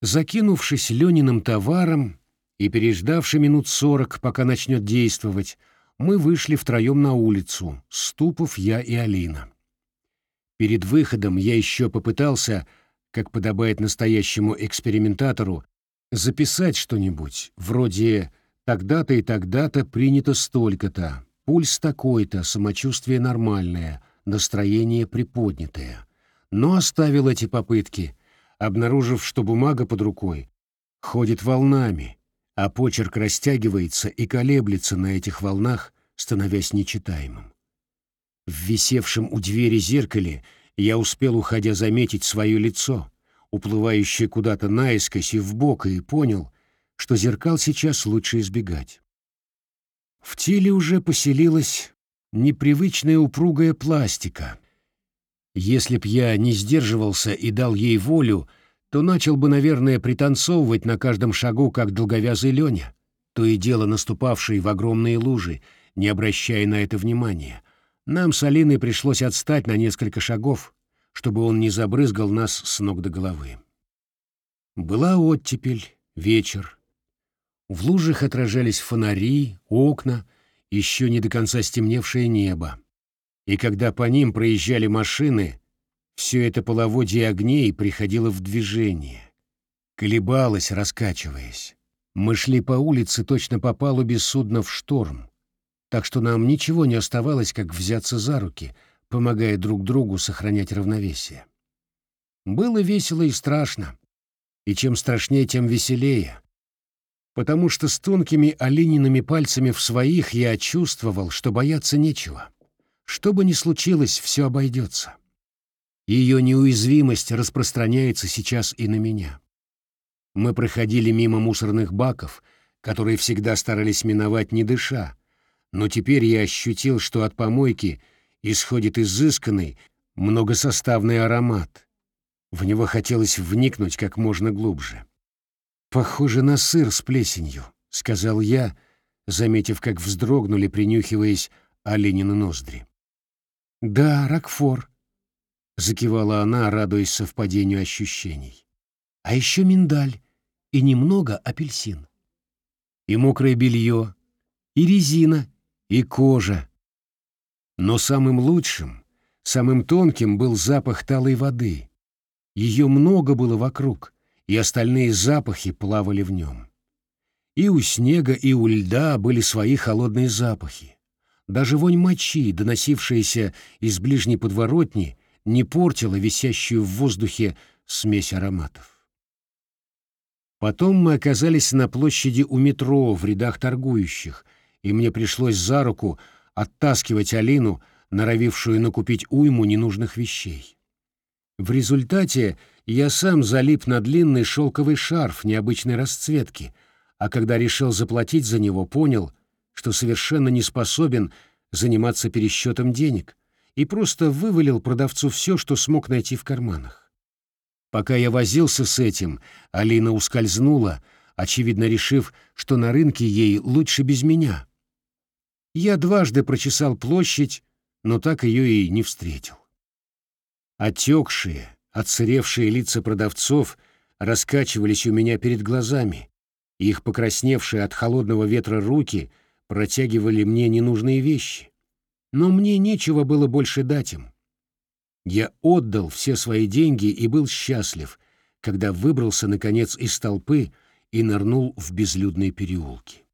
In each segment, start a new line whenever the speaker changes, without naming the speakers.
Закинувшись Лениным товаром и переждавши минут сорок, пока начнет действовать, мы вышли втроем на улицу, Ступов, я и Алина. Перед выходом я еще попытался, как подобает настоящему экспериментатору, записать что-нибудь, вроде «тогда-то и тогда-то принято столько-то», «пульс такой-то», «самочувствие нормальное», «настроение приподнятое». Но оставил эти попытки, обнаружив, что бумага под рукой ходит волнами, а почерк растягивается и колеблется на этих волнах, становясь нечитаемым. В висевшем у двери зеркале я успел, уходя, заметить свое лицо, уплывающее куда-то наискось и вбок, и понял, что зеркал сейчас лучше избегать. В теле уже поселилась непривычная упругая пластика. Если б я не сдерживался и дал ей волю, то начал бы, наверное, пританцовывать на каждом шагу, как долговязый Леня, то и дело наступавший в огромные лужи, не обращая на это внимания, нам с Алиной пришлось отстать на несколько шагов, чтобы он не забрызгал нас с ног до головы. Была оттепель, вечер. В лужах отражались фонари, окна, еще не до конца стемневшее небо. И когда по ним проезжали машины, все это половодье огней приходило в движение. Колебалось, раскачиваясь. Мы шли по улице точно по палубе судна в шторм так что нам ничего не оставалось, как взяться за руки, помогая друг другу сохранять равновесие. Было весело и страшно, и чем страшнее, тем веселее, потому что с тонкими олениными пальцами в своих я чувствовал, что бояться нечего. Что бы ни случилось, все обойдется. Ее неуязвимость распространяется сейчас и на меня. Мы проходили мимо мусорных баков, которые всегда старались миновать не дыша, но теперь я ощутил, что от помойки исходит изысканный, многосоставный аромат. В него хотелось вникнуть как можно глубже. «Похоже на сыр с плесенью», — сказал я, заметив, как вздрогнули, принюхиваясь оленины ноздри. «Да, Рокфор», — закивала она, радуясь совпадению ощущений. «А еще миндаль и немного апельсин. И мокрое белье, и резина, и кожа. Но самым лучшим, самым тонким был запах талой воды. Ее много было вокруг, и остальные запахи плавали в нем. И у снега, и у льда были свои холодные запахи. Даже вонь мочи, доносившаяся из ближней подворотни, не портила висящую в воздухе смесь ароматов. Потом мы оказались на площади у метро в рядах торгующих — и мне пришлось за руку оттаскивать Алину, норовившую накупить уйму ненужных вещей. В результате я сам залип на длинный шелковый шарф необычной расцветки, а когда решил заплатить за него, понял, что совершенно не способен заниматься пересчетом денег, и просто вывалил продавцу все, что смог найти в карманах. Пока я возился с этим, Алина ускользнула, очевидно решив, что на рынке ей лучше без меня. Я дважды прочесал площадь, но так ее и не встретил. Отекшие, отсыревшие лица продавцов раскачивались у меня перед глазами, их покрасневшие от холодного ветра руки протягивали мне ненужные вещи. Но мне нечего было больше дать им. Я отдал все свои деньги и был счастлив, когда выбрался, наконец, из толпы и нырнул в безлюдные переулки.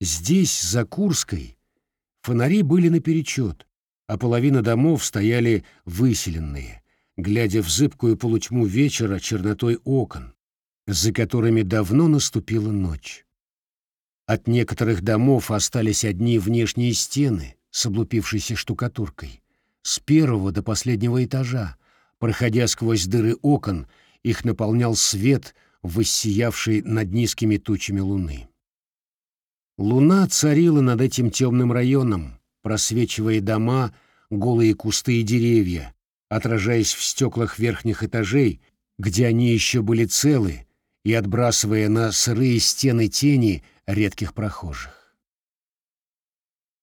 Здесь, за Курской, фонари были наперечет, а половина домов стояли выселенные, глядя в зыбкую полутьму вечера чернотой окон, за которыми давно наступила ночь. От некоторых домов остались одни внешние стены с облупившейся штукатуркой. С первого до последнего этажа, проходя сквозь дыры окон, их наполнял свет, воссиявший над низкими тучами луны. Луна царила над этим темным районом, просвечивая дома, голые кусты и деревья, отражаясь в стеклах верхних этажей, где они еще были целы, и отбрасывая на сырые стены тени редких прохожих.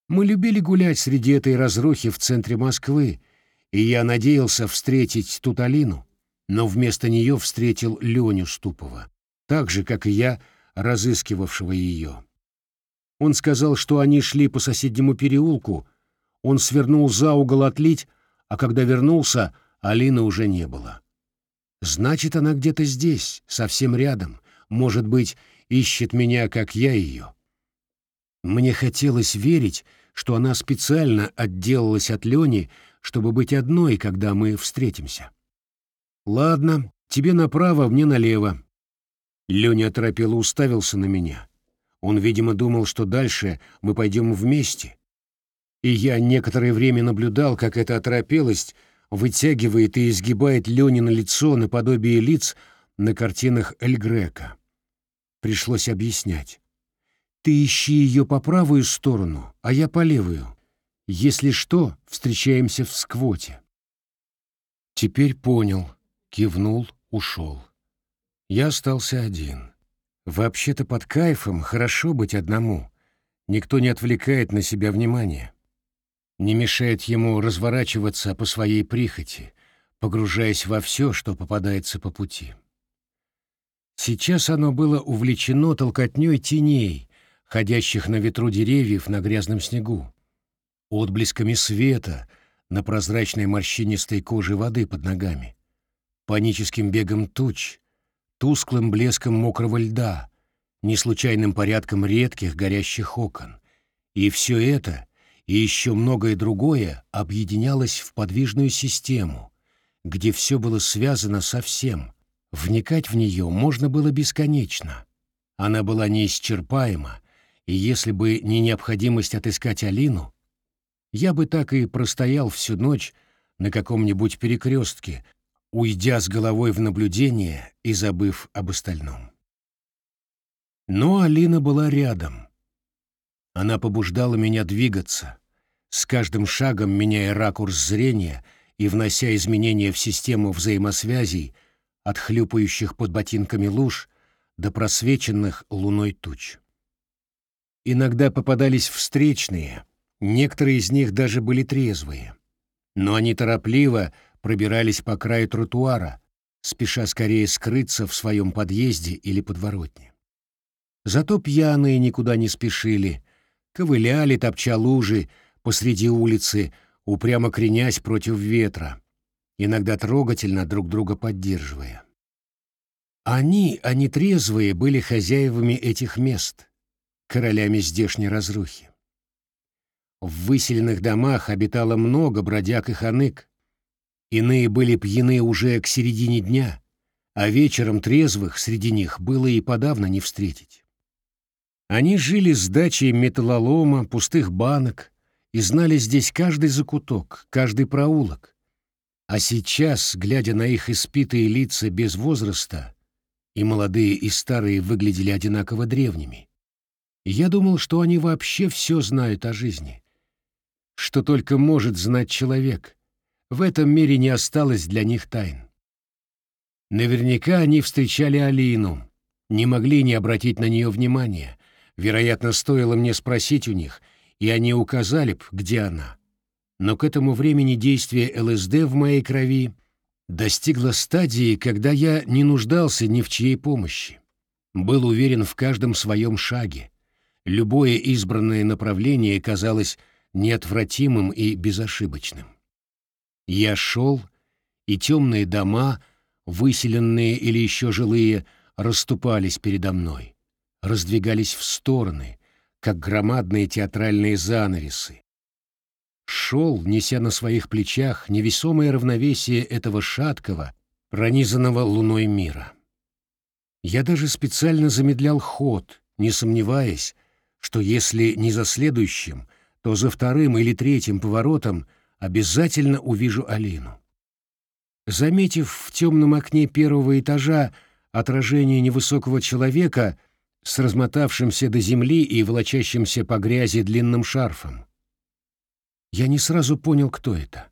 Мы любили гулять среди этой разрухи в центре Москвы, и я надеялся встретить тут Алину, но вместо нее встретил Леню Ступова, так же, как и я, разыскивавшего ее. Он сказал, что они шли по соседнему переулку, он свернул за угол отлить, а когда вернулся, Алины уже не было. Значит, она где-то здесь, совсем рядом, может быть, ищет меня, как я ее. Мне хотелось верить, что она специально отделалась от Лени, чтобы быть одной, когда мы встретимся. «Ладно, тебе направо, мне налево». Леня оторопело уставился на меня. Он, видимо, думал, что дальше мы пойдем вместе. И я некоторое время наблюдал, как эта оторопелость вытягивает и изгибает Ленина лицо наподобие лиц на картинах Эль Грека. Пришлось объяснять. «Ты ищи ее по правую сторону, а я по левую. Если что, встречаемся в сквоте». Теперь понял, кивнул, ушел. Я остался один. Вообще-то под кайфом хорошо быть одному. Никто не отвлекает на себя внимание. Не мешает ему разворачиваться по своей прихоти, погружаясь во все, что попадается по пути. Сейчас оно было увлечено толкотней теней, ходящих на ветру деревьев на грязном снегу, отблесками света на прозрачной морщинистой коже воды под ногами, паническим бегом туч, тусклым блеском мокрого льда, неслучайным порядком редких горящих окон. И все это, и еще многое другое объединялось в подвижную систему, где все было связано со всем — Вникать в нее можно было бесконечно. Она была неисчерпаема, и если бы не необходимость отыскать Алину, я бы так и простоял всю ночь на каком-нибудь перекрестке, уйдя с головой в наблюдение и забыв об остальном. Но Алина была рядом. Она побуждала меня двигаться, с каждым шагом меняя ракурс зрения и внося изменения в систему взаимосвязей, от хлюпающих под ботинками луж до просвеченных луной туч. Иногда попадались встречные, некоторые из них даже были трезвые. Но они торопливо пробирались по краю тротуара, спеша скорее скрыться в своем подъезде или подворотне. Зато пьяные никуда не спешили, ковыляли, топча лужи посреди улицы, упрямо кренясь против ветра, иногда трогательно друг друга поддерживая. Они, а не трезвые, были хозяевами этих мест, королями здешней разрухи. В выселенных домах обитало много бродяг и ханык. Иные были пьяны уже к середине дня, а вечером трезвых среди них было и подавно не встретить. Они жили с дачей металлолома, пустых банок и знали здесь каждый закуток, каждый проулок, а сейчас, глядя на их испитые лица без возраста, и молодые, и старые выглядели одинаково древними, я думал, что они вообще все знают о жизни. Что только может знать человек. В этом мире не осталось для них тайн. Наверняка они встречали Алину, не могли не обратить на нее внимания. Вероятно, стоило мне спросить у них, и они указали б, где она но к этому времени действие ЛСД в моей крови достигло стадии, когда я не нуждался ни в чьей помощи. Был уверен в каждом своем шаге. Любое избранное направление казалось неотвратимым и безошибочным. Я шел, и темные дома, выселенные или еще жилые, расступались передо мной, раздвигались в стороны, как громадные театральные занавесы, шел, неся на своих плечах невесомое равновесие этого шаткого, пронизанного луной мира. Я даже специально замедлял ход, не сомневаясь, что если не за следующим, то за вторым или третьим поворотом обязательно увижу Алину. Заметив в темном окне первого этажа отражение невысокого человека с размотавшимся до земли и волочащимся по грязи длинным шарфом, я не сразу понял, кто это.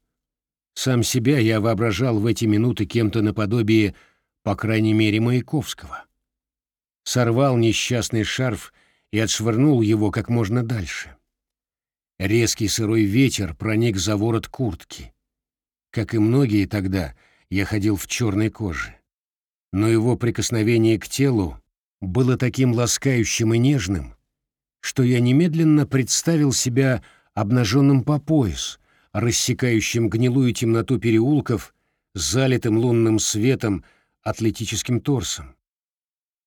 Сам себя я воображал в эти минуты кем-то наподобие, по крайней мере, Маяковского. Сорвал несчастный шарф и отшвырнул его как можно дальше. Резкий сырой ветер проник за ворот куртки. Как и многие тогда, я ходил в черной коже. Но его прикосновение к телу было таким ласкающим и нежным, что я немедленно представил себя обнаженным по пояс, рассекающим гнилую темноту переулков, залитым лунным светом, атлетическим торсом,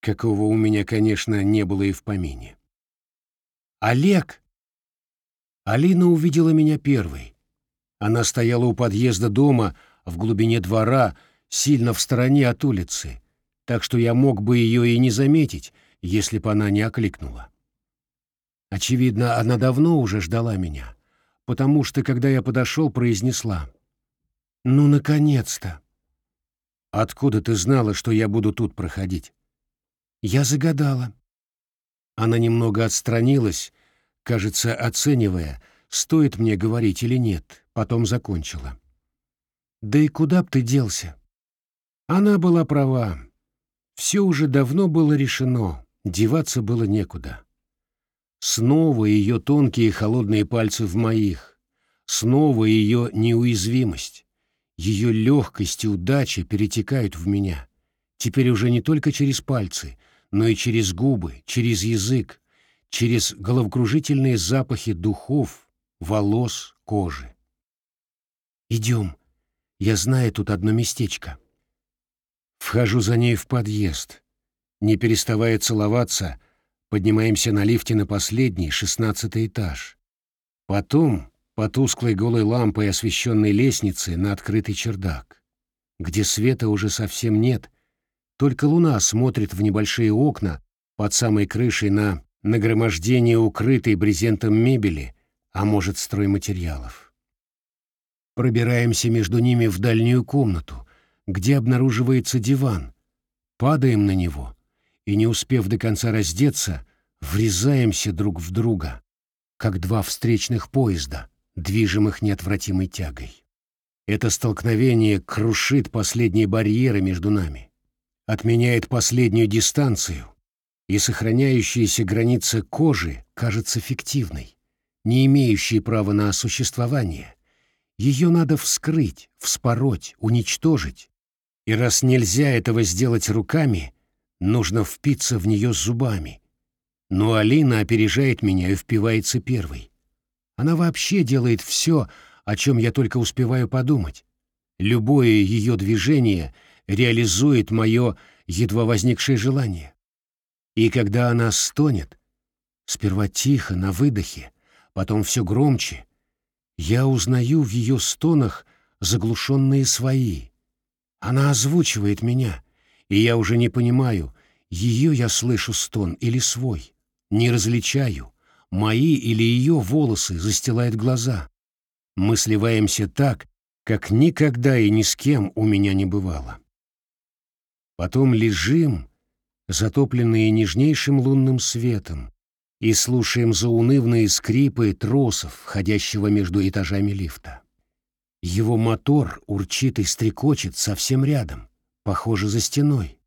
какого у меня, конечно, не было и в помине. «Олег!» Алина увидела меня первой. Она стояла у подъезда дома, в глубине двора, сильно в стороне от улицы, так что я мог бы ее и не заметить, если бы она не окликнула. Очевидно, она давно уже ждала меня, потому что, когда я подошел, произнесла «Ну, наконец-то!» «Откуда ты знала, что я буду тут проходить?» «Я загадала». Она немного отстранилась, кажется, оценивая, стоит мне говорить или нет, потом закончила. «Да и куда б ты делся?» Она была права. Все уже давно было решено, деваться было некуда. Снова ее тонкие холодные пальцы в моих, снова ее неуязвимость, ее легкость и удача перетекают в меня, теперь уже не только через пальцы, но и через губы, через язык, через головокружительные запахи духов, волос, кожи. «Идем, я знаю тут одно местечко». Вхожу за ней в подъезд. Не переставая целоваться, поднимаемся на лифте на последний, шестнадцатый этаж. Потом по тусклой голой лампой освещенной лестнице на открытый чердак, где света уже совсем нет, только луна смотрит в небольшие окна под самой крышей на нагромождение укрытой брезентом мебели, а может, стройматериалов. Пробираемся между ними в дальнюю комнату, где обнаруживается диван, падаем на него и, не успев до конца раздеться, врезаемся друг в друга, как два встречных поезда, движимых неотвратимой тягой. Это столкновение крушит последние барьеры между нами, отменяет последнюю дистанцию, и сохраняющаяся граница кожи кажется фиктивной, не имеющей права на существование. Ее надо вскрыть, вспороть, уничтожить, и раз нельзя этого сделать руками, нужно впиться в нее зубами. Но Алина опережает меня и впивается первой. Она вообще делает все, о чем я только успеваю подумать. Любое ее движение реализует мое едва возникшее желание. И когда она стонет, сперва тихо, на выдохе, потом все громче, я узнаю в ее стонах заглушенные свои — она озвучивает меня, и я уже не понимаю, ее я слышу стон или свой. Не различаю, мои или ее волосы застилают глаза. Мы сливаемся так, как никогда и ни с кем у меня не бывало. Потом лежим, затопленные нежнейшим лунным светом, и слушаем заунывные скрипы тросов, входящего между этажами лифта. Его мотор урчит и стрекочет совсем рядом, похоже, за стеной.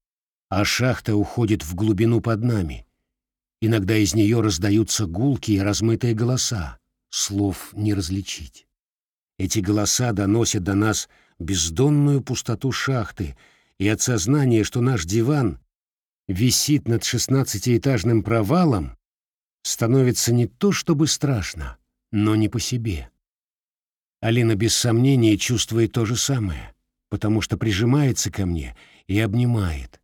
А шахта уходит в глубину под нами. Иногда из нее раздаются гулкие размытые голоса, слов не различить. Эти голоса доносят до нас бездонную пустоту шахты и от сознания, что наш диван висит над шестнадцатиэтажным провалом, становится не то чтобы страшно, но не по себе. Алина без сомнения чувствует то же самое, потому что прижимается ко мне и обнимает.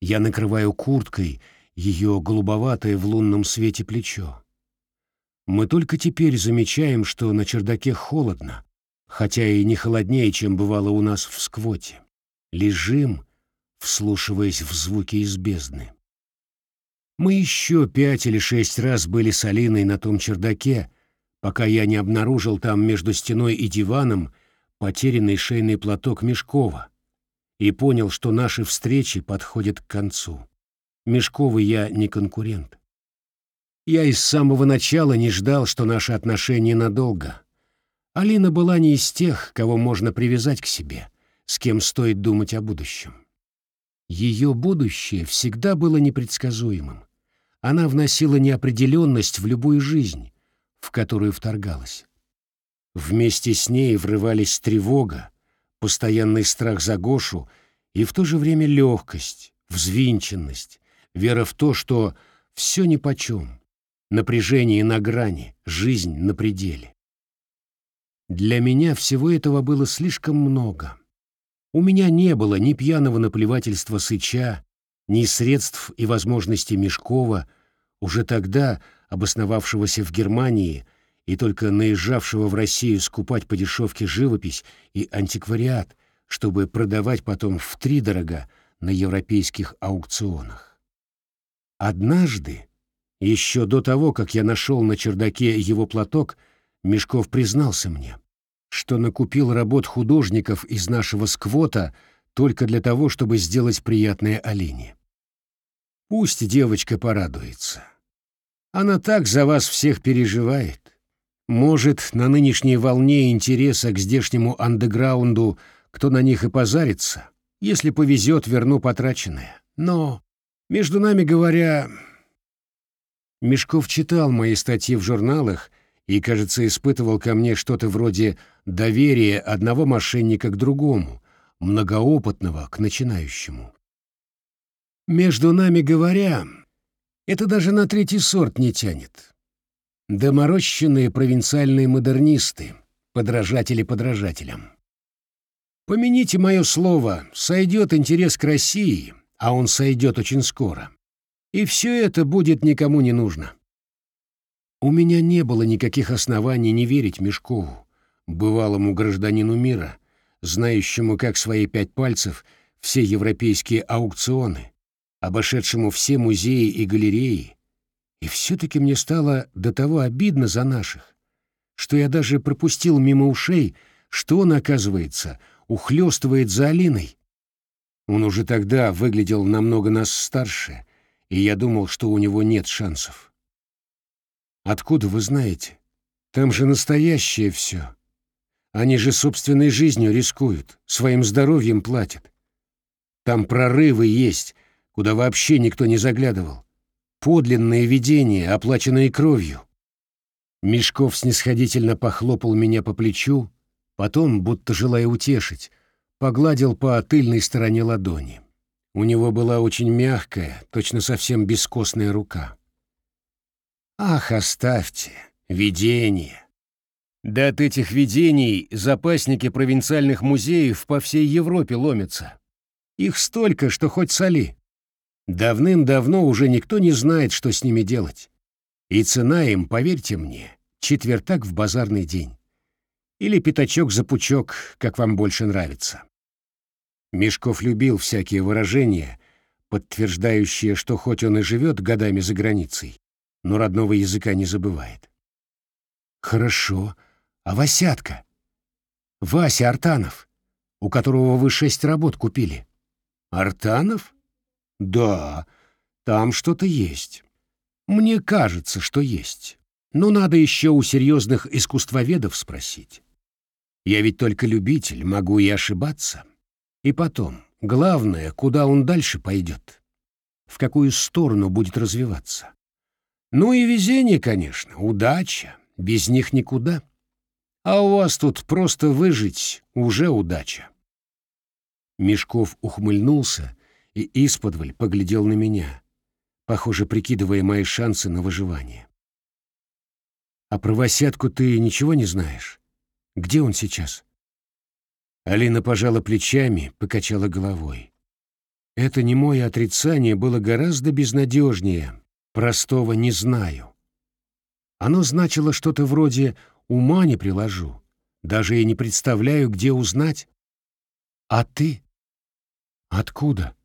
Я накрываю курткой ее голубоватое в лунном свете плечо. Мы только теперь замечаем, что на чердаке холодно, хотя и не холоднее, чем бывало у нас в сквоте. Лежим, вслушиваясь в звуки из бездны. Мы еще пять или шесть раз были с Алиной на том чердаке, пока я не обнаружил там между стеной и диваном потерянный шейный платок Мешкова и понял, что наши встречи подходят к концу. Мешковый я не конкурент. Я из самого начала не ждал, что наши отношения надолго. Алина была не из тех, кого можно привязать к себе, с кем стоит думать о будущем. Ее будущее всегда было непредсказуемым. Она вносила неопределенность в любую жизнь, в которую вторгалась. Вместе с ней врывались тревога, постоянный страх за Гошу и в то же время легкость, взвинченность, вера в то, что все нипочем, напряжение на грани, жизнь на пределе. Для меня всего этого было слишком много. У меня не было ни пьяного наплевательства Сыча, ни средств и возможностей Мешкова, уже тогда обосновавшегося в Германии и только наезжавшего в Россию скупать по дешевке живопись и антиквариат, чтобы продавать потом втридорога на европейских аукционах. Однажды, еще до того, как я нашел на чердаке его платок, Мешков признался мне, что накупил работ художников из нашего сквота только для того, чтобы сделать приятное Алине. Пусть девочка порадуется. Она так за вас всех переживает. Может, на нынешней волне интереса к здешнему андеграунду кто на них и позарится. Если повезет, верну потраченное. Но, между нами говоря, Мешков читал мои статьи в журналах и, кажется, испытывал ко мне что-то вроде доверия одного мошенника к другому, многоопытного к начинающему. Между нами говоря, это даже на третий сорт не тянет. Доморощенные провинциальные модернисты, подражатели подражателям. Помяните мое слово, сойдет интерес к России, а он сойдет очень скоро. И все это будет никому не нужно. У меня не было никаких оснований не верить Мешкову, бывалому гражданину мира, знающему как свои пять пальцев все европейские аукционы, обошедшему все музеи и галереи. И все-таки мне стало до того обидно за наших, что я даже пропустил мимо ушей, что он, оказывается, ухлёстывает за Алиной. Он уже тогда выглядел намного нас старше, и я думал, что у него нет шансов. Откуда вы знаете? Там же настоящее все. Они же собственной жизнью рискуют, своим здоровьем платят. Там прорывы есть, куда вообще никто не заглядывал. Подлинные видения, оплаченные кровью. Мешков снисходительно похлопал меня по плечу, потом, будто желая утешить, погладил по тыльной стороне ладони. У него была очень мягкая, точно совсем бескостная рука. Ах, оставьте. Видение. Да от этих видений запасники провинциальных музеев по всей Европе ломятся. Их столько, что хоть соли. Давным-давно уже никто не знает, что с ними делать. И цена им, поверьте мне, четвертак в базарный день. Или пятачок за пучок, как вам больше нравится. Мешков любил всякие выражения, подтверждающие, что хоть он и живет годами за границей, но родного языка не забывает. Хорошо. А Васятка? Вася Артанов, у которого вы шесть работ купили. Артанов? Да, там что-то есть. Мне кажется, что есть. Но надо еще у серьезных искусствоведов спросить. Я ведь только любитель, могу и ошибаться. И потом, главное, куда он дальше пойдет, в какую сторону будет развиваться. Ну и везение, конечно, удача. Без них никуда. А у вас тут просто выжить уже удача. Мешков ухмыльнулся и исподволь поглядел на меня, похоже, прикидывая мои шансы на выживание. «А про Васятку ты ничего не знаешь? Где он сейчас?» Алина пожала плечами, покачала головой. Это немое отрицание было гораздо безнадежнее, простого «не знаю». Оно значило что-то вроде «ума не приложу», даже и не представляю, где узнать. А ты? Откуда?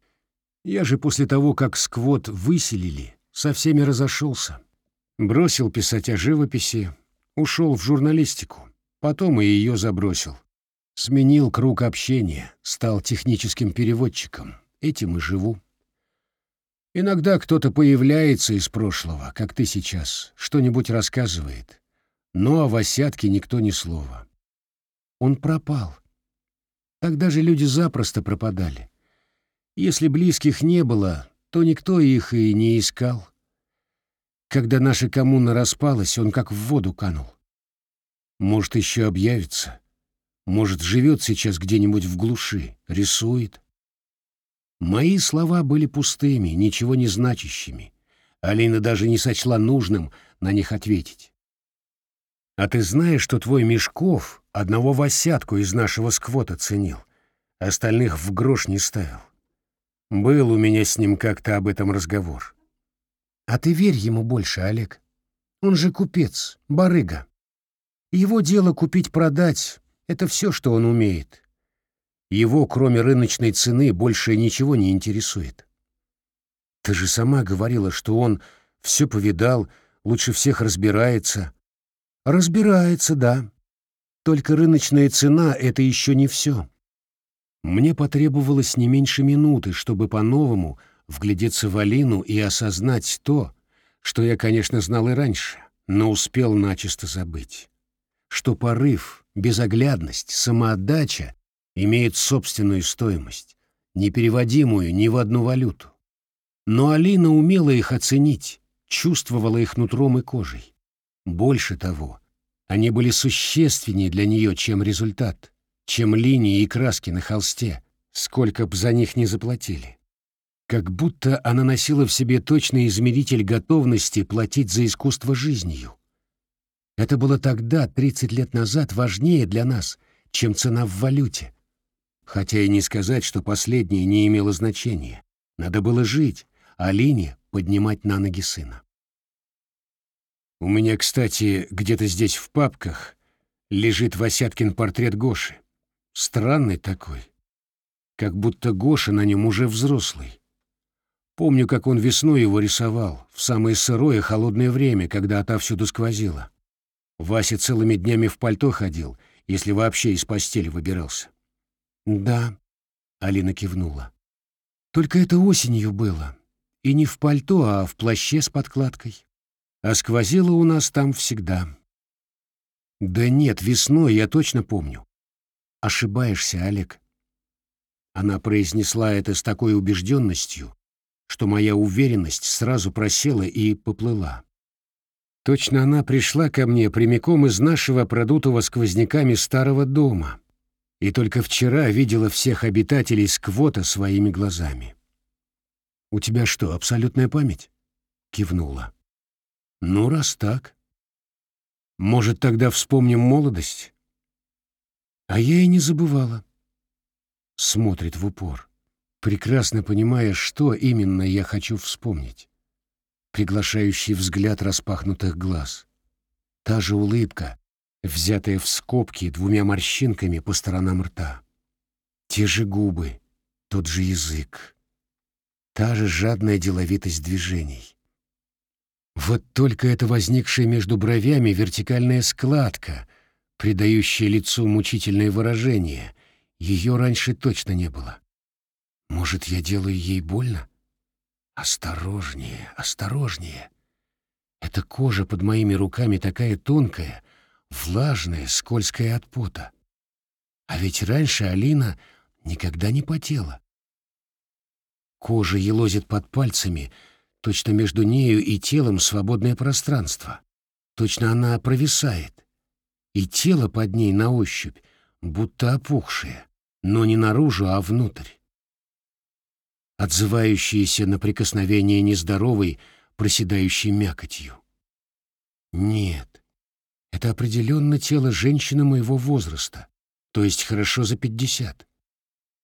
Я же после того, как сквот выселили, со всеми разошелся. Бросил писать о живописи, ушел в журналистику, потом и ее забросил. Сменил круг общения, стал техническим переводчиком. Этим и живу. Иногда кто-то появляется из прошлого, как ты сейчас, что-нибудь рассказывает. Но о Васятке никто ни слова. Он пропал. Тогда же люди запросто пропадали. Если близких не было, то никто их и не искал. Когда наша коммуна распалась, он как в воду канул. Может, еще объявится. Может, живет сейчас где-нибудь в глуши, рисует. Мои слова были пустыми, ничего не значащими. Алина даже не сочла нужным на них ответить. «А ты знаешь, что твой Мешков одного восятку из нашего сквота ценил, остальных в грош не ставил? Был у меня с ним как-то об этом разговор. А ты верь ему больше, Олег. Он же купец, барыга. Его дело купить-продать — это все, что он умеет. Его, кроме рыночной цены, больше ничего не интересует. Ты же сама говорила, что он все повидал, лучше всех разбирается. Разбирается, да. Только рыночная цена — это еще не все. Мне потребовалось не меньше минуты, чтобы по-новому вглядеться в Алину и осознать то, что я, конечно, знал и раньше, но успел начисто забыть. Что порыв, безоглядность, самоотдача имеют собственную стоимость, непереводимую ни в одну валюту. Но Алина умела их оценить, чувствовала их нутром и кожей. Больше того, они были существеннее для нее, чем результат, чем линии и краски на холсте, сколько б за них не заплатили. Как будто она носила в себе точный измеритель готовности платить за искусство жизнью. Это было тогда, 30 лет назад, важнее для нас, чем цена в валюте. Хотя и не сказать, что последнее не имело значения. Надо было жить, а Лине поднимать на ноги сына. У меня, кстати, где-то здесь в папках лежит Васяткин портрет Гоши. Странный такой. Как будто Гоша на нем уже взрослый. Помню, как он весной его рисовал, в самое сырое холодное время, когда отовсюду сквозило. Вася целыми днями в пальто ходил, если вообще из постели выбирался. «Да», — Алина кивнула. «Только это осенью было. И не в пальто, а в плаще с подкладкой. А сквозило у нас там всегда». «Да нет, весной, я точно помню». «Ошибаешься, Олег». Она произнесла это с такой убежденностью, что моя уверенность сразу просела и поплыла. Точно она пришла ко мне прямиком из нашего продутого сквозняками старого дома, и только вчера видела всех обитателей сквота своими глазами. «У тебя что, абсолютная память?» — кивнула. «Ну, раз так. Может, тогда вспомним молодость?» А я и не забывала. Смотрит в упор прекрасно понимая, что именно я хочу вспомнить. Приглашающий взгляд распахнутых глаз. Та же улыбка, взятая в скобки двумя морщинками по сторонам рта. Те же губы, тот же язык. Та же жадная деловитость движений. Вот только это возникшая между бровями вертикальная складка, придающая лицу мучительное выражение, ее раньше точно не было. Может, я делаю ей больно? Осторожнее, осторожнее. Эта кожа под моими руками такая тонкая, влажная, скользкая от пота. А ведь раньше Алина никогда не потела. Кожа елозит под пальцами, точно между нею и телом свободное пространство. Точно она провисает. И тело под ней на ощупь, будто опухшее, но не наружу, а внутрь отзывающиеся на прикосновение нездоровой, проседающей мякотью. Нет, это определенно тело женщины моего возраста, то есть хорошо за пятьдесят.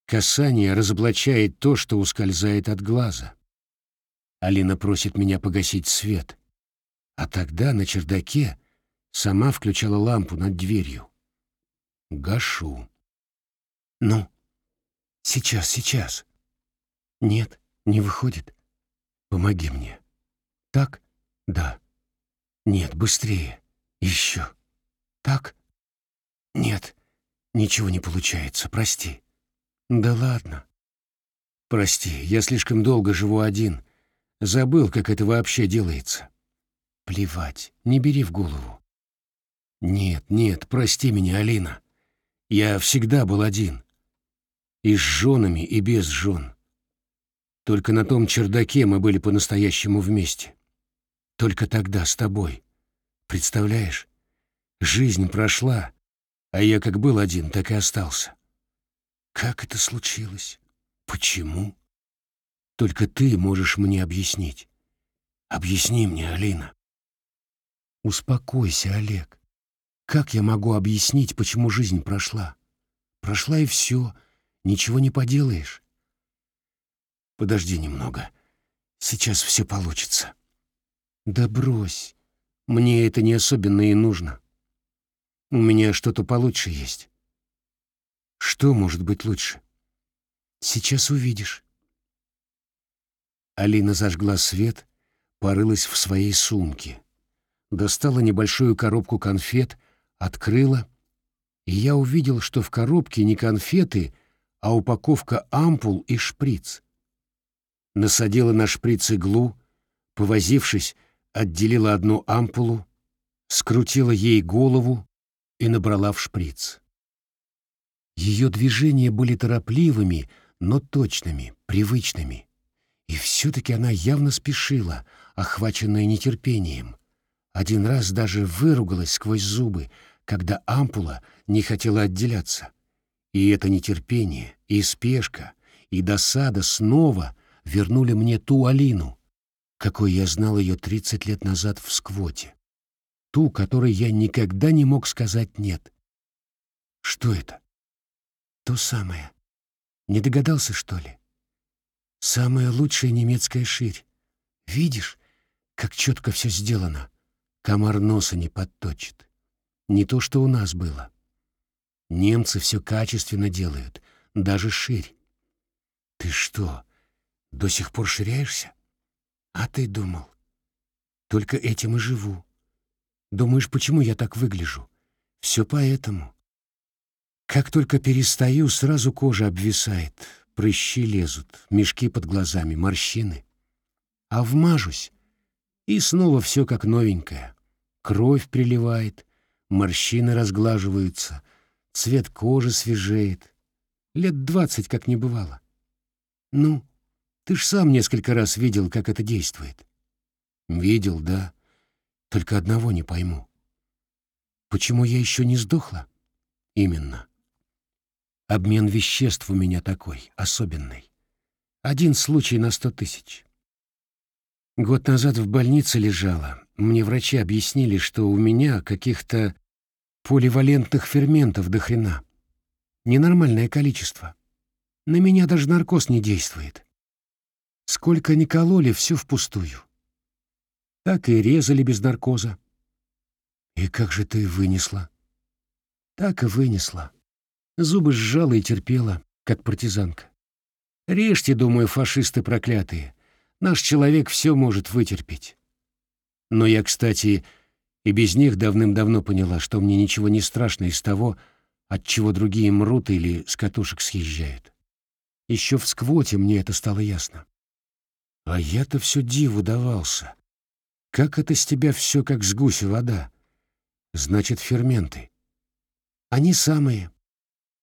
Касание разоблачает то, что ускользает от глаза. Алина просит меня погасить свет, а тогда на чердаке сама включала лампу над дверью. Гашу. «Ну, сейчас, сейчас», нет, не выходит. Помоги мне. Так? Да. Нет, быстрее. Еще. Так? Нет, ничего не получается, прости. Да ладно. Прости, я слишком долго живу один. Забыл, как это вообще делается. Плевать, не бери в голову. Нет, нет, прости меня, Алина. Я всегда был один. И с женами, и без жен. Только на том чердаке мы были по-настоящему вместе. Только тогда с тобой. Представляешь? Жизнь прошла, А я как был один, так и остался. Как это случилось? Почему? Только ты можешь мне объяснить. Объясни мне, Алина. Успокойся, Олег. Как я могу объяснить, почему жизнь прошла? Прошла и все, ничего не поделаешь. Подожди немного. Сейчас все получится. Да брось. Мне это не особенно и нужно. У меня что-то получше есть. Что может быть лучше? Сейчас увидишь. Алина зажгла свет, порылась в своей сумке, достала небольшую коробку конфет, открыла, и я увидел, что в коробке не конфеты, а упаковка ампул и шприц. Насадила на шприц иглу, повозившись, отделила одну ампулу, скрутила ей голову и набрала в шприц. Ее движения были торопливыми, но точными, привычными. И все-таки она явно спешила, охваченная нетерпением. Один раз даже выругалась сквозь зубы, когда ампула не хотела отделяться. И это нетерпение, и спешка, и досада снова вернули мне ту Алину, какой я знал ее 30 лет назад в сквоте. Ту, которой я никогда не мог сказать «нет». Что это? То самое. Не догадался, что ли? Самая лучшая немецкая ширь. Видишь, как четко все сделано? Комар носа не подточит. Не то, что у нас было. Немцы все качественно делают, даже ширь. Ты что, до сих пор ширяешься? А ты думал. Только этим и живу. Думаешь, почему я так выгляжу? Все поэтому. Как только перестаю, сразу кожа обвисает, прыщи лезут, мешки под глазами, морщины. А вмажусь, и снова все как новенькое. Кровь приливает, морщины разглаживаются, цвет кожи свежеет. Лет двадцать как не бывало. Ну, ты ж сам несколько раз видел, как это действует. Видел, да. Только одного не пойму. Почему я еще не сдохла? Именно. Обмен веществ у меня такой, особенный. Один случай на сто тысяч. Год назад в больнице лежала. Мне врачи объяснили, что у меня каких-то поливалентных ферментов до хрена. Ненормальное количество. На меня даже наркоз не действует. Сколько ни кололи, все впустую. Так и резали без наркоза. И как же ты вынесла? Так и вынесла. Зубы сжала и терпела, как партизанка. Режьте, думаю, фашисты проклятые. Наш человек все может вытерпеть. Но я, кстати, и без них давным-давно поняла, что мне ничего не страшно из того, от чего другие мрут или с катушек съезжают. Еще в сквоте мне это стало ясно. А я-то все диву давался. Как это с тебя все как с гуся вода? Значит, ферменты. Они самые.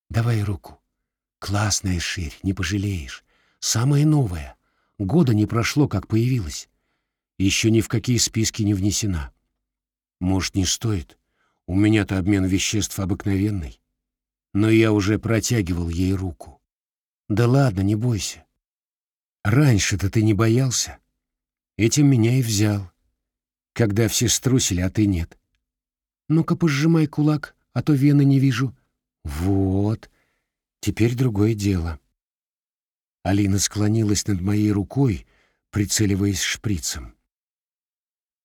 Давай руку. Классная ширь, не пожалеешь. Самая новая. Года не прошло, как появилась. Еще ни в какие списки не внесена. Может, не стоит? У меня-то обмен веществ обыкновенный. Но я уже протягивал ей руку. Да ладно, не бойся. Раньше-то ты не боялся. Этим меня и взял. Когда все струсили, а ты нет. Ну-ка, пожимай кулак, а то вены не вижу. Вот. Теперь другое дело. Алина склонилась над моей рукой, прицеливаясь шприцем.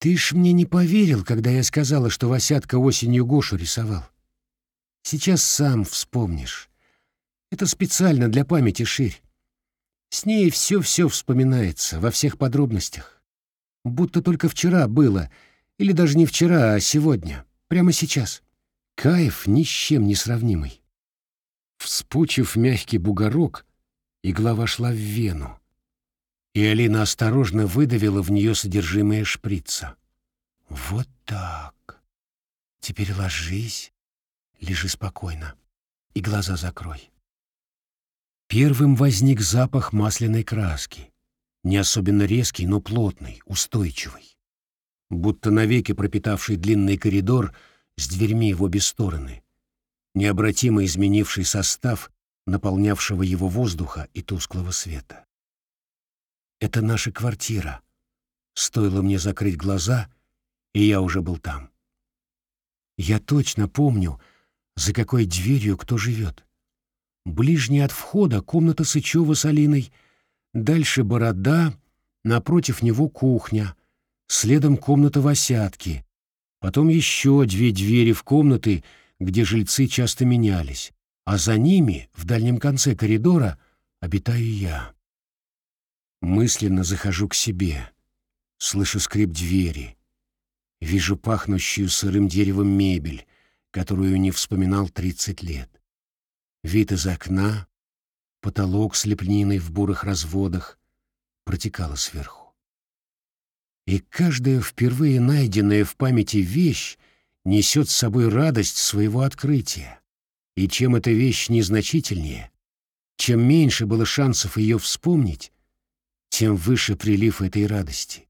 Ты ж мне не поверил, когда я сказала, что Васятка осенью Гошу рисовал. Сейчас сам вспомнишь. Это специально для памяти ширь. С ней все-все вспоминается, во всех подробностях. Будто только вчера было, или даже не вчера, а сегодня, прямо сейчас. Кайф ни с чем не сравнимый. Вспучив мягкий бугорок, игла вошла в вену, и Алина осторожно выдавила в нее содержимое шприца. «Вот так. Теперь ложись, лежи спокойно и глаза закрой. Первым возник запах масляной краски, не особенно резкий, но плотный, устойчивый, будто навеки пропитавший длинный коридор с дверьми в обе стороны. необратимо изменивший состав наполнявшего его воздуха и тусклого света. Это наша квартира. Стоило мне закрыть глаза, и я уже был там. Я точно помню, за какой дверью кто живет. Ближняя от входа комната Сычева с Алиной, дальше борода, напротив него кухня, следом комната Васятки, потом еще две двери в комнаты, где жильцы часто менялись, а за ними, в дальнем конце коридора, обитаю я. Мысленно захожу к себе, слышу скрип двери, вижу пахнущую сырым деревом мебель, которую не вспоминал тридцать лет. Вид из окна, потолок с лепниной в бурых разводах протекало сверху. И каждая впервые найденная в памяти вещь несет с собой радость своего открытия. И чем эта вещь незначительнее, чем меньше было шансов ее вспомнить, тем выше прилив этой радости.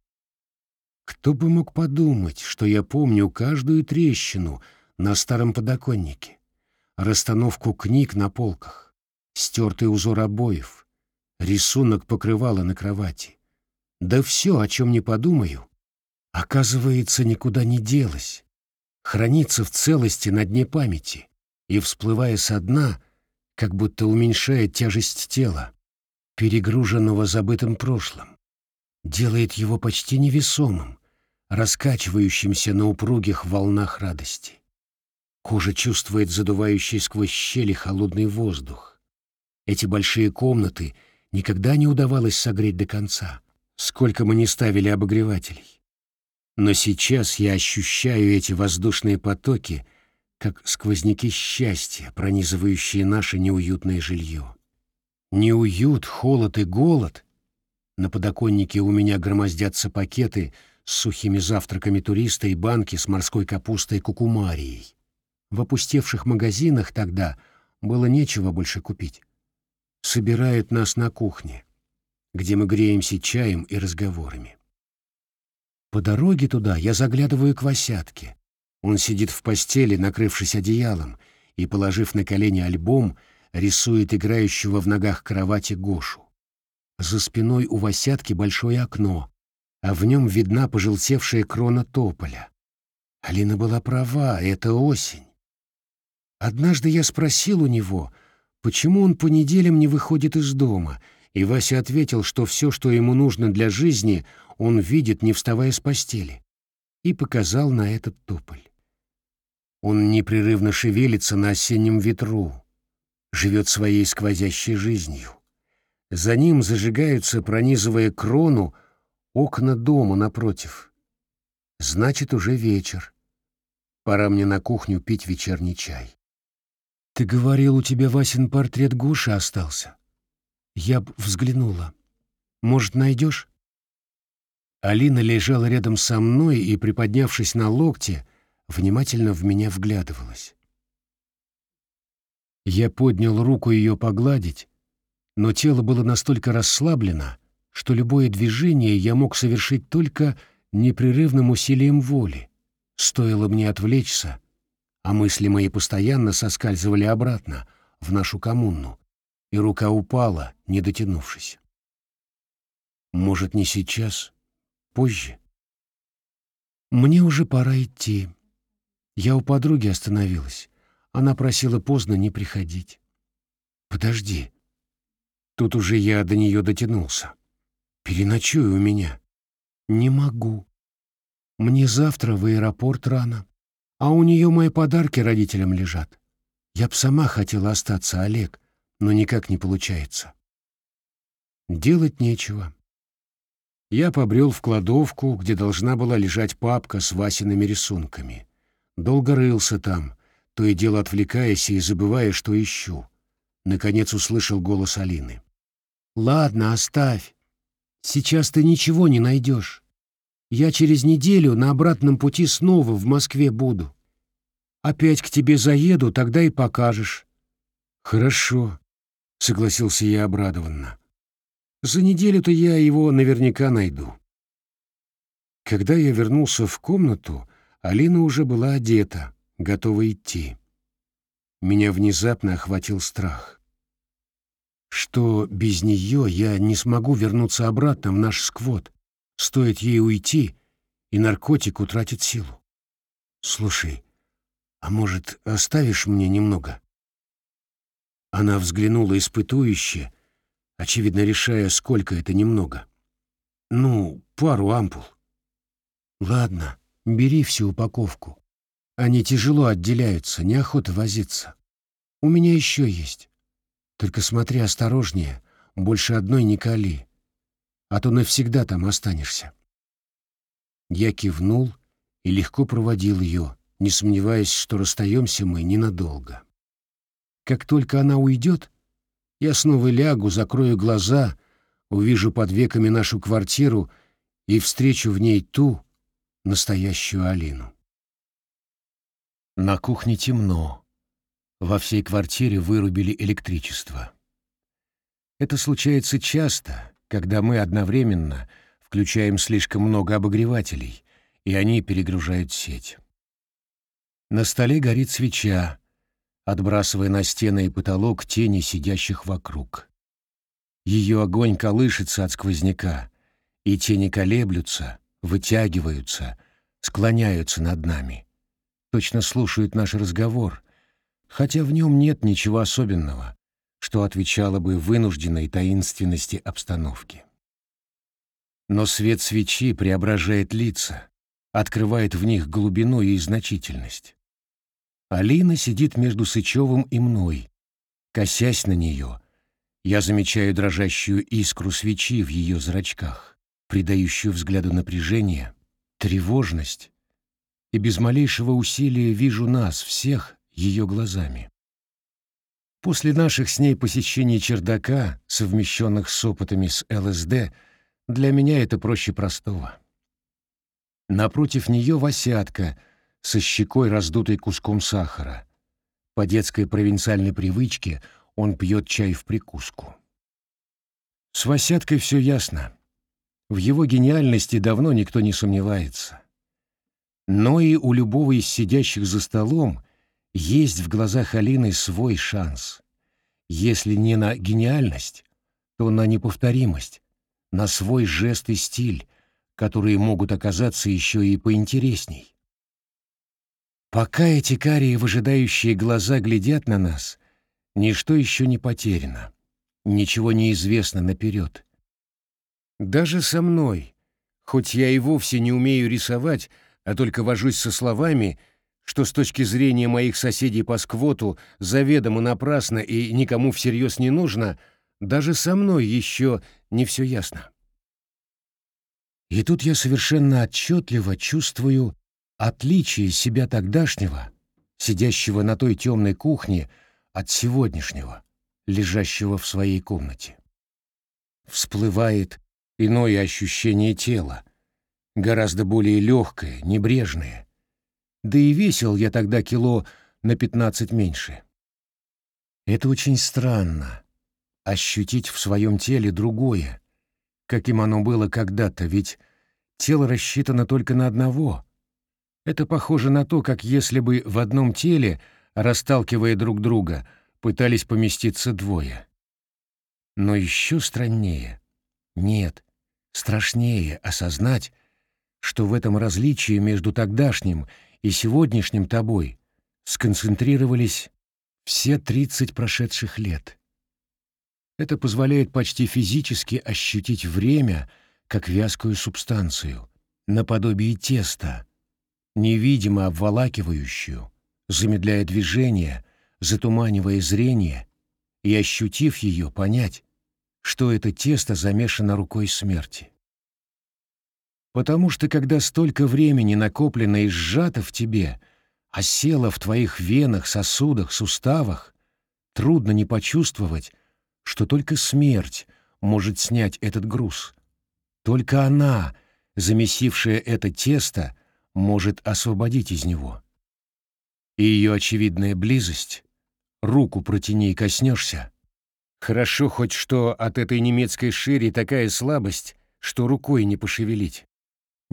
Кто бы мог подумать, что я помню каждую трещину на старом подоконнике, расстановку книг на полках, стертый узор обоев, рисунок покрывала на кровати. Да все, о чем не подумаю, оказывается, никуда не делось, хранится в целости на дне памяти, и, всплывая со дна, как будто уменьшает тяжесть тела, перегруженного забытым прошлым, делает его почти невесомым, раскачивающимся на упругих волнах радости. Кожа чувствует задувающий сквозь щели холодный воздух. Эти большие комнаты никогда не удавалось согреть до конца, сколько мы не ставили обогревателей. Но сейчас я ощущаю эти воздушные потоки как сквозняки счастья, пронизывающие наше неуютное жилье. Неуют, холод и голод. На подоконнике у меня громоздятся пакеты с сухими завтраками туриста и банки с морской капустой кукумарией. В опустевших магазинах тогда было нечего больше купить. Собирают нас на кухне, где мы греемся чаем и разговорами. По дороге туда я заглядываю к Васятке, он сидит в постели, накрывшись одеялом, и, положив на колени альбом, рисует играющего в ногах кровати Гошу. За спиной у Васятки большое окно, а в нем видна пожелтевшая крона тополя. Алина была права, это осень. Однажды я спросил у него, почему он по неделям не выходит из дома, и Вася ответил, что все, что ему нужно для жизни, он видит, не вставая с постели, и показал на этот тополь. Он непрерывно шевелится на осеннем ветру, живет своей сквозящей жизнью. За ним зажигаются, пронизывая крону, окна дома напротив. Значит, уже вечер. Пора мне на кухню пить вечерний чай. Ты говорил, у тебя Васин портрет Гоши остался. Я б взглянула. Может, найдешь? Алина лежала рядом со мной и, приподнявшись на локте, внимательно в меня вглядывалась. Я поднял руку ее погладить, но тело было настолько расслаблено, что любое движение я мог совершить только непрерывным усилием воли. Стоило мне отвлечься, а мысли мои постоянно соскальзывали обратно, в нашу коммуну, и рука упала, не дотянувшись. Может, не сейчас, позже? Мне уже пора идти. Я у подруги остановилась. Она просила поздно не приходить. Подожди. Тут уже я до нее дотянулся. Переночуй у меня. Не могу. Мне завтра в аэропорт рано, а у нее мои подарки родителям лежат. Я б сама хотела остаться, Олег, но никак не получается. Делать нечего. Я побрел в кладовку, где должна была лежать папка с Васиными рисунками. Долго рылся там, то и дело отвлекаясь и забывая, что ищу. Наконец услышал голос Алины. «Ладно, оставь. Сейчас ты ничего не найдешь. Я через неделю на обратном пути снова в Москве буду. Опять к тебе заеду, тогда и покажешь». «Хорошо», — согласился я обрадованно. «За неделю-то я его наверняка найду». Когда я вернулся в комнату, Алина уже была одета, готова идти. меня внезапно охватил страх. Что без нее я не смогу вернуться обратно в наш сквот. Стоит ей уйти, и наркотик утратит силу. Слушай, а может, оставишь мне немного? Она взглянула испытующе, очевидно решая, сколько это немного. Ну, пару ампул. Ладно, бери всю упаковку. Они тяжело отделяются, неохота возиться. У меня еще есть. Только смотри осторожнее, больше одной не кали, а то навсегда там останешься. Я кивнул и легко проводил ее, не сомневаясь, что расстаемся мы ненадолго. Как только она уйдет, я снова лягу, закрою глаза, увижу под веками нашу квартиру и встречу в ней ту, настоящую Алину. На кухне темно. Во всей квартире вырубили электричество. Это случается часто, когда мы одновременно включаем слишком много обогревателей, и они перегружают сеть. На столе горит свеча, отбрасывая на стены и потолок тени сидящих вокруг. Ее огонь колышется от сквозняка, и тени колеблются, вытягиваются, склоняются над нами точно слушают наш разговор, хотя в нем нет ничего особенного, что отвечало бы вынужденной таинственности обстановки. Но свет свечи преображает лица, открывает в них глубину и значительность. Алина сидит между Сычевым и мной. Косясь на нее, я замечаю дрожащую искру свечи в ее зрачках, придающую взгляду напряжение, тревожность и без малейшего усилия вижу нас, всех, ее глазами. После наших с ней посещений чердака, совмещенных с опытами с ЛСД, для меня это проще простого. Напротив нее Васятка со щекой, раздутой куском сахара. По детской провинциальной привычке он пьет чай в прикуску. С Васяткой все ясно. В его гениальности давно никто не сомневается. Но и у любого из сидящих за столом есть в глазах Алины свой шанс. Если не на гениальность, то на неповторимость, на свой жест и стиль, которые могут оказаться еще и поинтересней. Пока эти карие выжидающие глаза глядят на нас, ничто еще не потеряно, ничего не известно наперед. Даже со мной, хоть я и вовсе не умею рисовать, а только вожусь со словами, что с точки зрения моих соседей по сквоту заведомо напрасно и никому всерьез не нужно, даже со мной еще не все ясно. И тут я совершенно отчетливо чувствую отличие себя тогдашнего, сидящего на той темной кухне, от сегодняшнего, лежащего в своей комнате. Всплывает иное ощущение тела, гораздо более легкое, небрежное. Да и весил я тогда кило на пятнадцать меньше. Это очень странно — ощутить в своем теле другое, каким оно было когда-то, ведь тело рассчитано только на одного. Это похоже на то, как если бы в одном теле, расталкивая друг друга, пытались поместиться двое. Но еще страннее, нет, страшнее осознать, что в этом различии между тогдашним и сегодняшним тобой сконцентрировались все тридцать прошедших лет. Это позволяет почти физически ощутить время как вязкую субстанцию, наподобие теста, невидимо обволакивающую, замедляя движение, затуманивая зрение, и, ощутив ее, понять, что это тесто замешано рукой смерти. Потому что когда столько времени накоплено и сжато в тебе, осело в твоих венах, сосудах, суставах, трудно не почувствовать, что только смерть может снять этот груз. Только она, замесившая это тесто, может освободить из него. И ее очевидная близость, руку протяни и коснешься. Хорошо хоть что от этой немецкой шире такая слабость, что рукой не пошевелить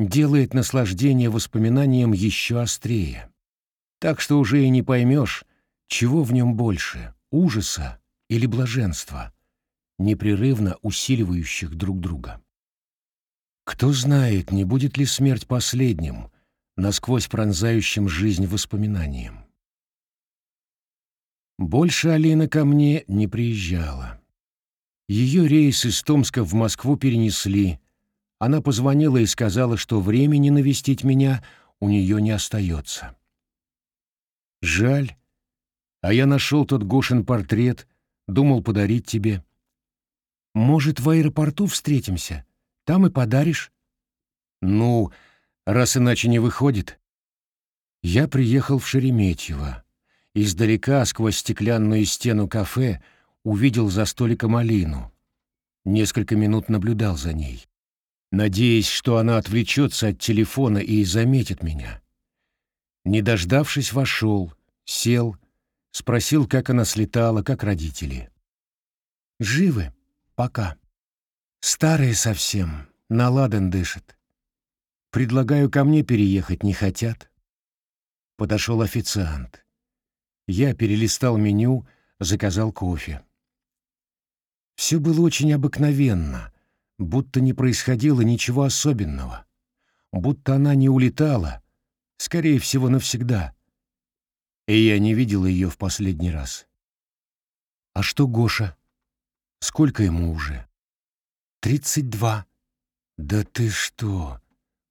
делает наслаждение воспоминанием еще острее. Так что уже и не поймешь, Чего в нем больше, ужаса или блаженства, непрерывно усиливающих друг друга? Кто знает, не будет ли смерть последним, насквозь пронзающим жизнь воспоминанием. Больше Алина ко мне не приезжала. Ее рейс из Томска в Москву перенесли. Она позвонила и сказала, что времени навестить меня у нее не остается. Жаль. А я нашел тот Гошин портрет, думал подарить тебе. Может, в аэропорту встретимся? Там и подаришь? Ну, раз иначе не выходит. Я приехал в Шереметьево. Издалека, сквозь стеклянную стену кафе, увидел за столиком Алину. Несколько минут наблюдал за ней, надеясь, что она отвлечется от телефона и заметит меня. Не дождавшись, вошел, сел, спросил, как она слетала, как родители. «Живы? Пока. Старые совсем, на ладан дышат. Предлагаю ко мне переехать, не хотят». Подошел официант. Я перелистал меню, заказал кофе. Все было очень обыкновенно, будто не происходило ничего особенного, будто она не улетала, скорее всего, навсегда. И я не видел ее в последний раз. А что Гоша? Сколько ему уже? Тридцать два. Да ты что?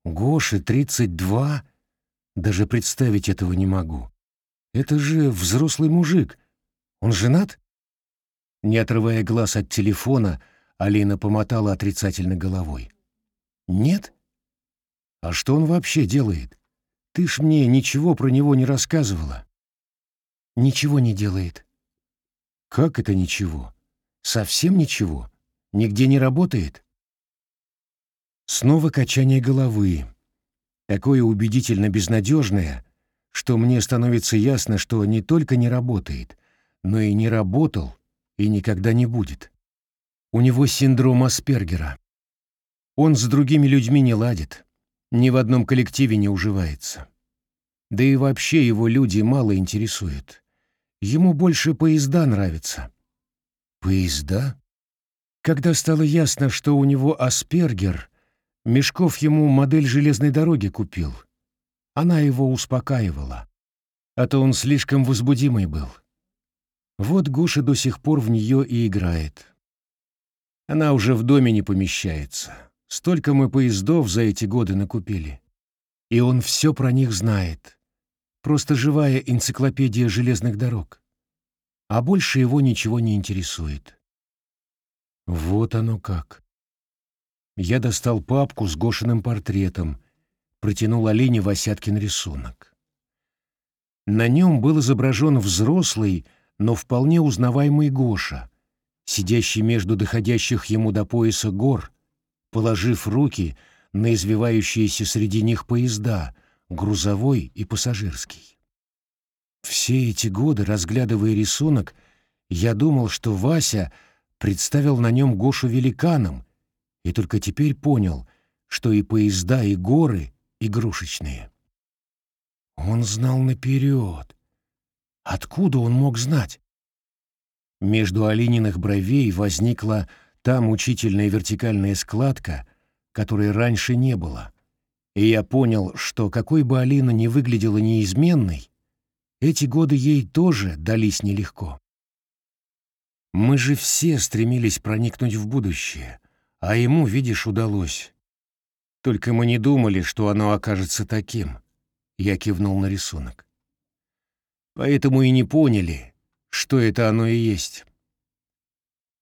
Гоше тридцать два? Даже представить этого не могу. Это же взрослый мужик. Он женат? Не отрывая глаз от телефона, Алина помотала отрицательно головой. Нет? А что он вообще делает? Ты ж мне ничего про него не рассказывала. Ничего не делает. Как это ничего? Совсем ничего? Нигде не работает? Снова качание головы. Такое убедительно безнадежное, что мне становится ясно, что не только не работает, но и не работал и никогда не будет. У него синдром Аспергера. Он с другими людьми не ладит, ни в одном коллективе не уживается. Да и вообще его люди мало интересуют. Ему больше поезда нравятся. Поезда? Когда стало ясно, что у него Аспергер, Мешков ему модель железной дороги купил — она его успокаивала, а то он слишком возбудимый был. Вот Гуша до сих пор в нее и играет. Она уже в доме не помещается. Столько мы поездов за эти годы накупили. И он все про них знает. Просто живая энциклопедия железных дорог. А больше его ничего не интересует. Вот оно как. Я достал папку с Гошиным портретом протянул Олене Васяткин рисунок. На нем был изображен взрослый, но вполне узнаваемый Гоша, сидящий между доходящих ему до пояса гор, положив руки на извивающиеся среди них поезда, грузовой и пассажирский. Все эти годы, разглядывая рисунок, я думал, что Вася представил на нем Гошу великаном, и только теперь понял, что и поезда, и горы игрушечные. Он знал наперед. Откуда он мог знать? Между Алининых бровей возникла та мучительная вертикальная складка, которой раньше не было. И я понял, что какой бы Алина ни выглядела неизменной, эти годы ей тоже дались нелегко. Мы же все стремились проникнуть в будущее, а ему, видишь, удалось. Только мы не думали, что оно окажется таким. Я кивнул на рисунок. Поэтому и не поняли, что это оно и есть.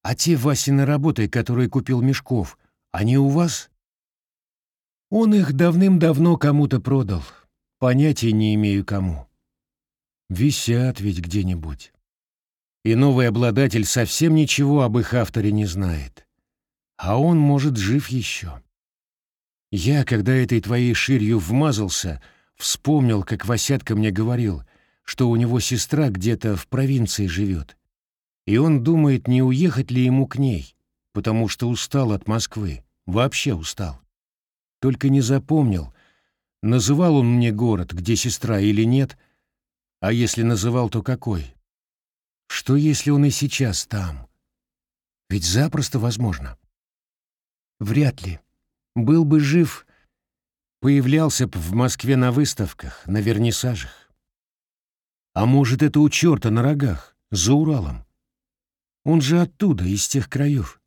А те Васины работы, которые купил Мешков, они у вас? Он их давным-давно кому-то продал. Понятия не имею кому. Висят ведь где-нибудь. И новый обладатель совсем ничего об их авторе не знает. А он, может, жив еще. Я, когда этой твоей ширью вмазался, вспомнил, как Васятка мне говорил, что у него сестра где-то в провинции живет. И он думает, не уехать ли ему к ней, потому что устал от Москвы, вообще устал. Только не запомнил, называл он мне город, где сестра или нет, а если называл, то какой. Что если он и сейчас там? Ведь запросто возможно. Вряд ли. Был бы жив, появлялся б в Москве на выставках, на вернисажах. А может, это у черта на рогах, за Уралом? Он же оттуда, из тех краев.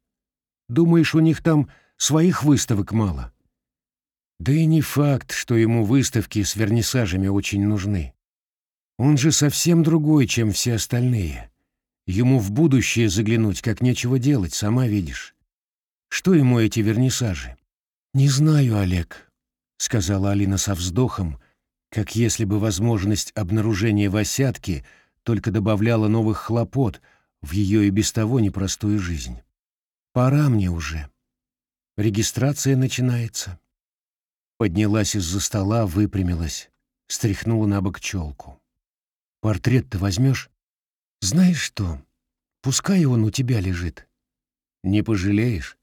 Думаешь, у них там своих выставок мало? Да и не факт, что ему выставки с вернисажами очень нужны. Он же совсем другой, чем все остальные. Ему в будущее заглянуть, как нечего делать, сама видишь. Что ему эти вернисажи? Не знаю, Олег, сказала Алина со вздохом, как если бы возможность обнаружения Васятки только добавляла новых хлопот в ее и без того непростую жизнь. Пора мне уже. Регистрация начинается. Поднялась из-за стола, выпрямилась, стряхнула на бок челку. Портрет ты возьмешь? Знаешь что? Пускай он у тебя лежит. Не пожалеешь?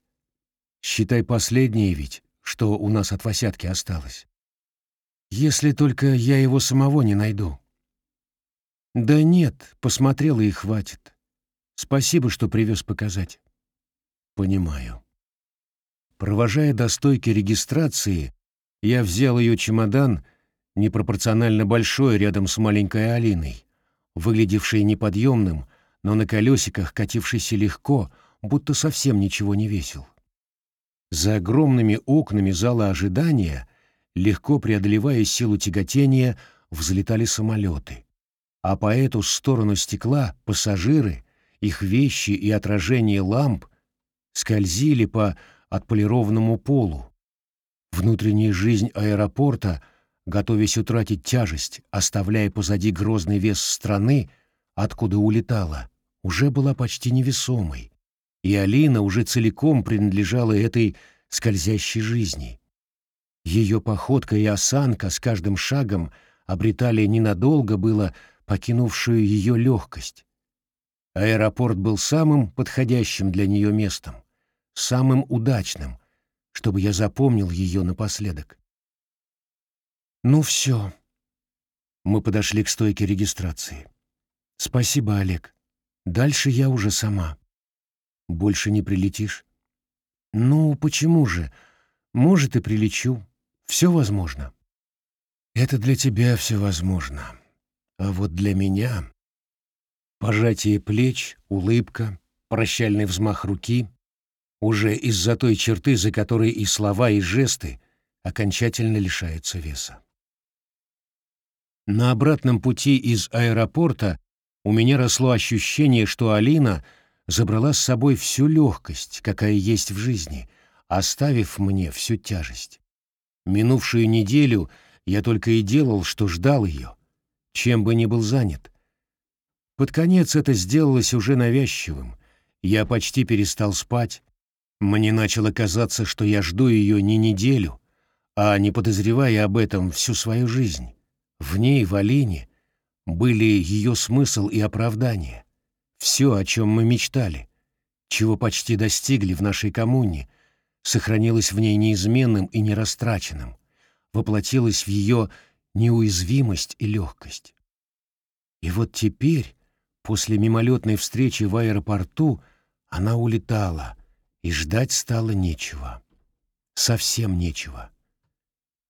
Считай последнее ведь, что у нас от Васятки осталось. Если только я его самого не найду. Да нет, посмотрела и хватит. Спасибо, что привез показать. Понимаю. Провожая до стойки регистрации, я взял ее чемодан — непропорционально большой рядом с маленькой Алиной, выглядевшей неподъемным, но на колесиках катившийся легко, будто совсем ничего не весил. За огромными окнами зала ожидания, легко преодолевая силу тяготения, взлетали самолеты. А по эту сторону стекла пассажиры, их вещи и отражение ламп скользили по отполированному полу. Внутренняя жизнь аэропорта — готовясь утратить тяжесть, оставляя позади грозный вес страны, откуда улетала, уже была почти невесомой, и Алина уже целиком принадлежала этой скользящей жизни. Ее походка и осанка с каждым шагом обретали ненадолго было покинувшую ее легкость. Аэропорт был самым подходящим для нее местом, самым удачным, чтобы я запомнил ее напоследок. Ну все. Мы подошли к стойке регистрации. Спасибо, Олег. Дальше я уже сама. Больше не прилетишь? Ну, почему же? Может, и прилечу. Все возможно. Это для тебя все возможно. А вот для меня... Пожатие плеч, улыбка, прощальный взмах руки — уже из-за той черты, за которой и слова, и жесты окончательно лишаются веса. На обратном пути из аэропорта у меня росло ощущение, что Алина забрала с собой всю легкость, какая есть в жизни, оставив мне всю тяжесть. Минувшую неделю я только и делал, что ждал ее, чем бы ни был занят. Под конец это сделалось уже навязчивым. Я почти перестал спать. Мне начало казаться, что я жду ее не неделю, а не подозревая об этом всю свою жизнь. В ней, в Алине, были ее смысл и оправдание. Все, о чем мы мечтали, чего почти достигли в нашей коммуне, сохранилось в ней неизменным и нерастраченным, воплотилось в ее неуязвимость и легкость. И вот теперь, после мимолетной встречи в аэропорту, она улетала, и ждать стало нечего. Совсем нечего.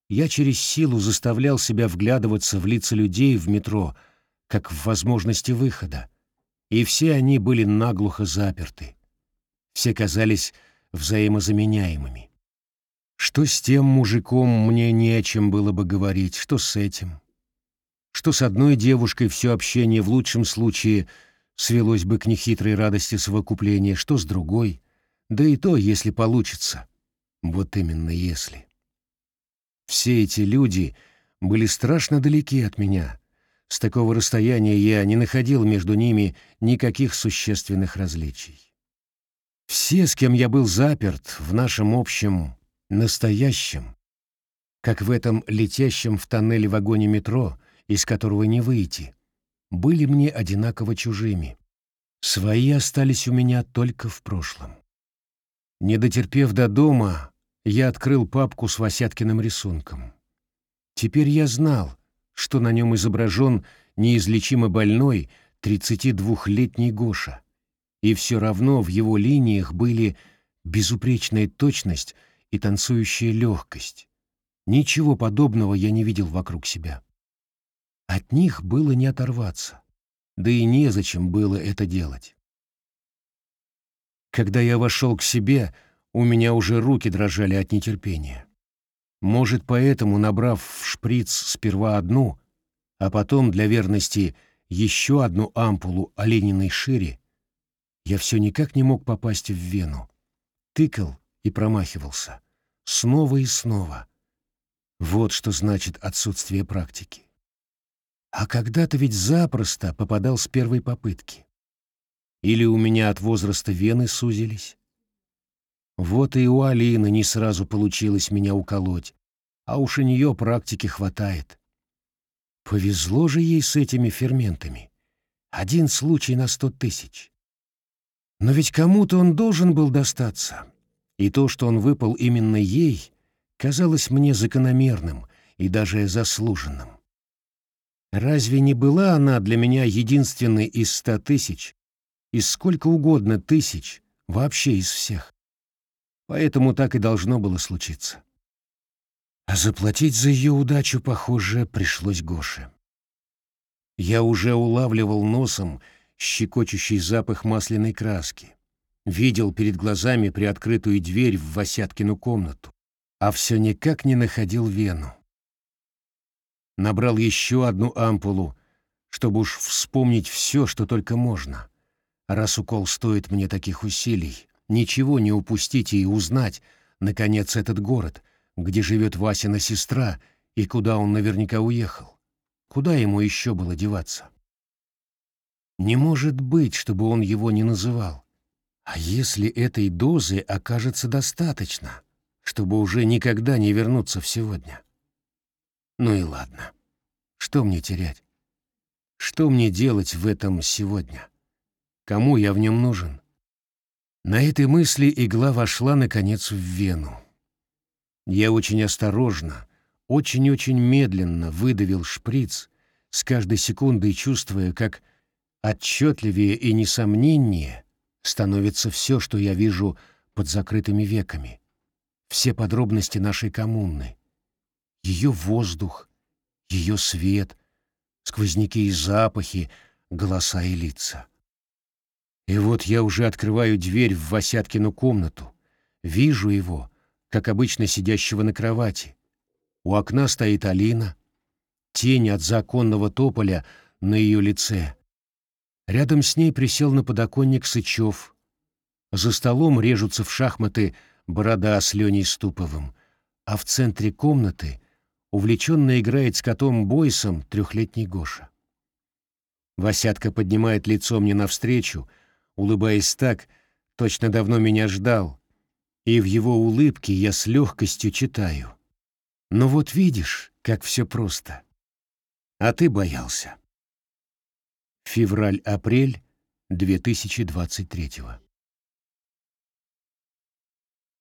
Я через силу заставлял себя вглядываться в лица людей в метро, как в возможности выхода, и все они были наглухо заперты. Все казались взаимозаменяемыми. Что с тем мужиком мне не о чем было бы говорить, что с этим. Что с одной девушкой все общение в лучшем случае свелось бы к нехитрой радости совокупления, что с другой, да и то, если получится. Вот именно если. Все эти люди были страшно далеки от меня. С такого расстояния я не находил между ними никаких существенных различий. Все, с кем я был заперт в нашем общем настоящем, как в этом летящем в тоннеле вагоне метро, из которого не выйти, были мне одинаково чужими. Свои остались у меня только в прошлом. Не дотерпев до дома, я открыл папку с Васяткиным рисунком. Теперь я знал, что на нем изображен неизлечимо больной, 32-летний Гоша, и все равно в его линиях были безупречная точность и танцующая легкость. Ничего подобного я не видел вокруг себя. От них было не оторваться, да и незачем было это делать. Когда я вошел к себе, у меня уже руки дрожали от нетерпения. Может, поэтому, набрав в шприц сперва одну, а потом для верности еще одну ампулу олениной шире, я все никак не мог попасть в вену. Тыкал и промахивался. Снова и снова. Вот что значит отсутствие практики. А когда-то ведь запросто попадал с первой попытки. Или у меня от возраста вены сузились. Вот и у Алины не сразу получилось меня уколоть, а уж у нее практики хватает. Повезло же ей с этими ферментами. Один случай на сто тысяч. Но ведь кому-то он должен был достаться. И то, что он выпал именно ей, казалось мне закономерным и даже заслуженным. Разве не была она для меня единственной из ста тысяч, из сколько угодно тысяч, вообще из всех? Поэтому так и должно было случиться. А заплатить за ее удачу, похоже, пришлось Гоше. Я уже улавливал носом щекочущий запах масляной краски, видел перед глазами приоткрытую дверь в Васяткину комнату, а все никак не находил вену. Набрал еще одну ампулу, чтобы уж вспомнить все, что только можно. Раз укол стоит мне таких усилий, ничего не упустить и узнать, наконец, этот город, где живет Васина сестра и куда он наверняка уехал. Куда ему еще было деваться? Не может быть, чтобы он его не называл. А если этой дозы окажется достаточно, чтобы уже никогда не вернуться в сегодня? Ну и ладно. Что мне терять? Что мне делать в этом сегодня? Кому я в нем нужен? На этой мысли игла вошла, наконец, в вену. Я очень осторожно, очень-очень медленно выдавил шприц, с каждой секундой чувствуя, как отчетливее и несомненнее становится все, что я вижу под закрытыми веками, все подробности нашей коммуны, ее воздух, ее свет, сквозняки и запахи, голоса и лица. И вот я уже открываю дверь в Васяткину комнату, вижу его, как обычно сидящего на кровати. У окна стоит Алина, тень от законного тополя на ее лице. Рядом с ней присел на подоконник Сычев. За столом режутся в шахматы борода с Леней Ступовым, а в центре комнаты увлеченно играет с котом Бойсом трехлетний Гоша. Васятка поднимает лицо мне навстречу, улыбаясь так, точно давно меня ждал, и в его улыбке я с легкостью читаю. Но вот видишь, как все просто. А ты боялся. Февраль-апрель 2023 -го.